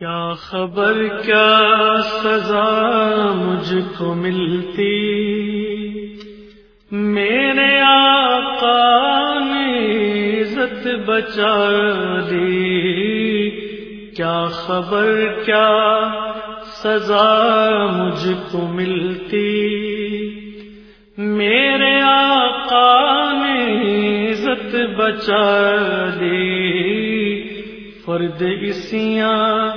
کیا خبر، کیا سزا مجھ کو ملتی؟ میرے آقا نے عزت بچا دی۔ کیا خبر، کیا سزا مجھ کو ملتی؟ میرے آقا نے عزت بچا دی۔ فرد اسیاں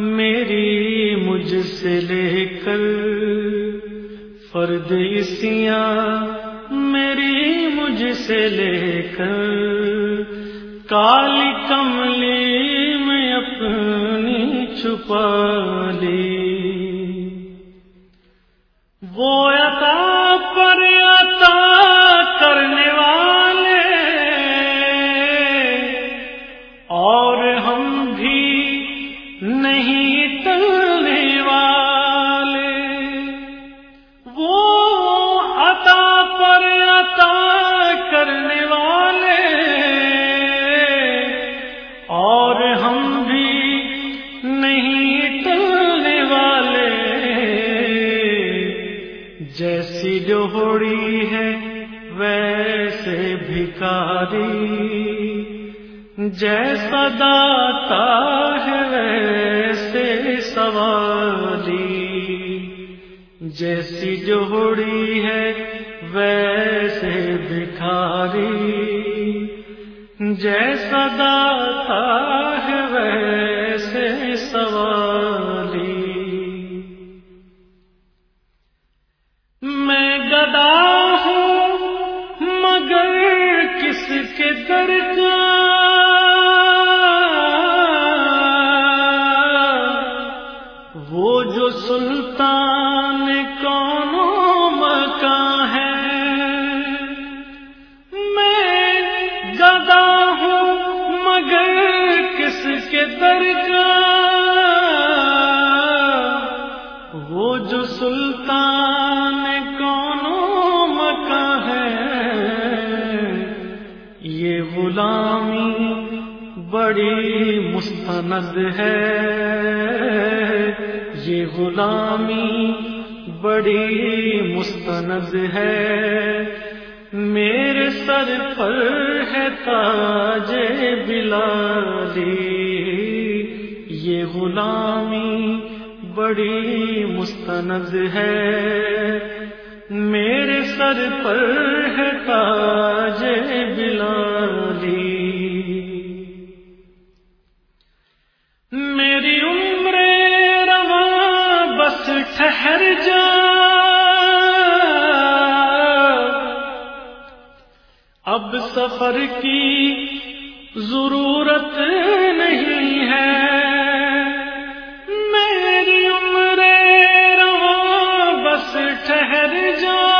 میری مجھ سے لے کر فرد اسیاں میری مجھ سے لے کر کالی کملی میں اپنی چھپا لی۔ وہ بھکاری جیسا داتا ہے ویسے سواری جیسی جوڑی ہے ویسے بکھاری جیسا داتا ہے ویسے سواری میں گدا وہ جو سلطان کون مکان ہے، یہ غلامی بڑی مستند ہے۔ یہ غلامی بڑی مستند ہے۔ میرے سر پر ہے تاج بلالی۔ یہ غلامی بڑی مستند ہے۔ میرے سر پر ہے تاج بلالی۔ میری عمر رواں بس ٹھہر جا۔ اب سفر کی ضرورت نہیں ہے۔ ٹھہر جا۔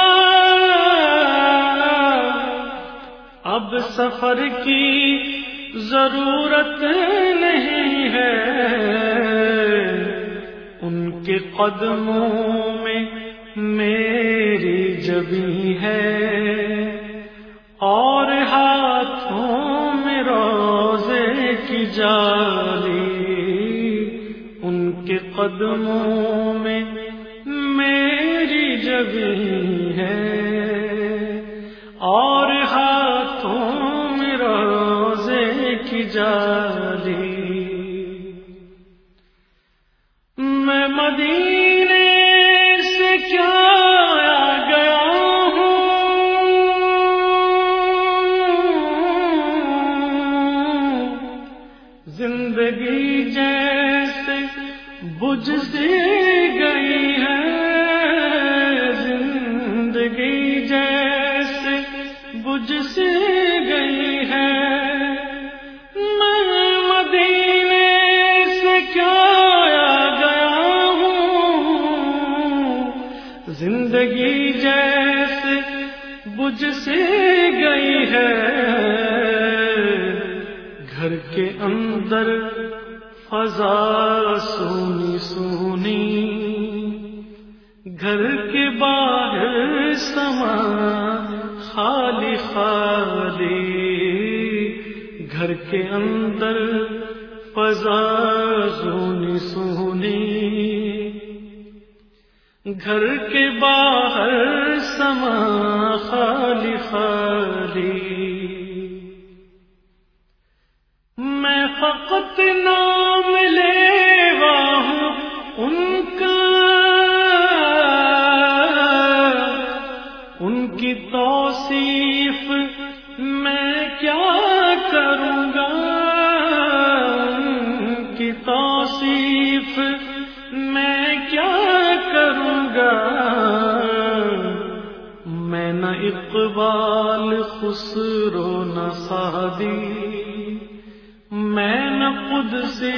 اب سفر کی ضرورت نہیں ہے۔ ان کے قدموں میں میری جبی ہے۔ اور ہاتھوں میں روزے کی جالی۔ ان کے قدموں میں میری جبی ہے اور ہاتھوں میں روزے کی جالی۔ مدینے سے کیا گیا ہوں؟ زندگی جیسے بجھ سی گئی ہے۔ بجھ سی گئی ہے۔ میں مدینے سے کیا گیا ہوں؟ زندگی جیسے بجھ سے گئی ہے۔ گھر کے اندر فضا سونی سونی گھر کے باہر سما، خالی خالی۔ گھر کے اندر فضا سونی سونی۔ گھر کے باہر سما، خالی خالی۔ میں فقط نہ خسرو نہ سادی میں نہ خود سے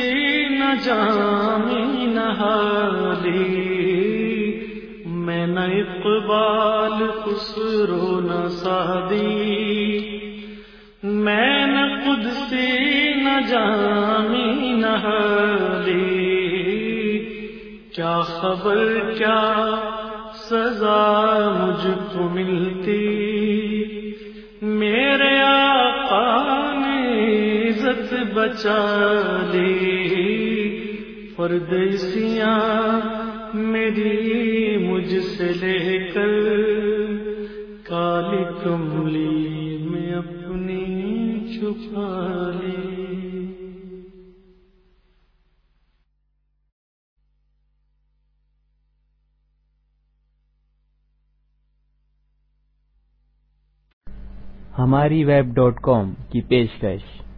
نہ جامی نہالی میں نہ اقبال خسرو نہ سادی میں نہ خود سے نہ جامی نہالی کیا خبر، کیا سزا مجھ کو ملتی؟ عزت بچا میری مجھ سے لے کر کالی کملی میں اپنی چھپا لی۔ ہماری ویب ڈاٹ کام کی پیشکش۔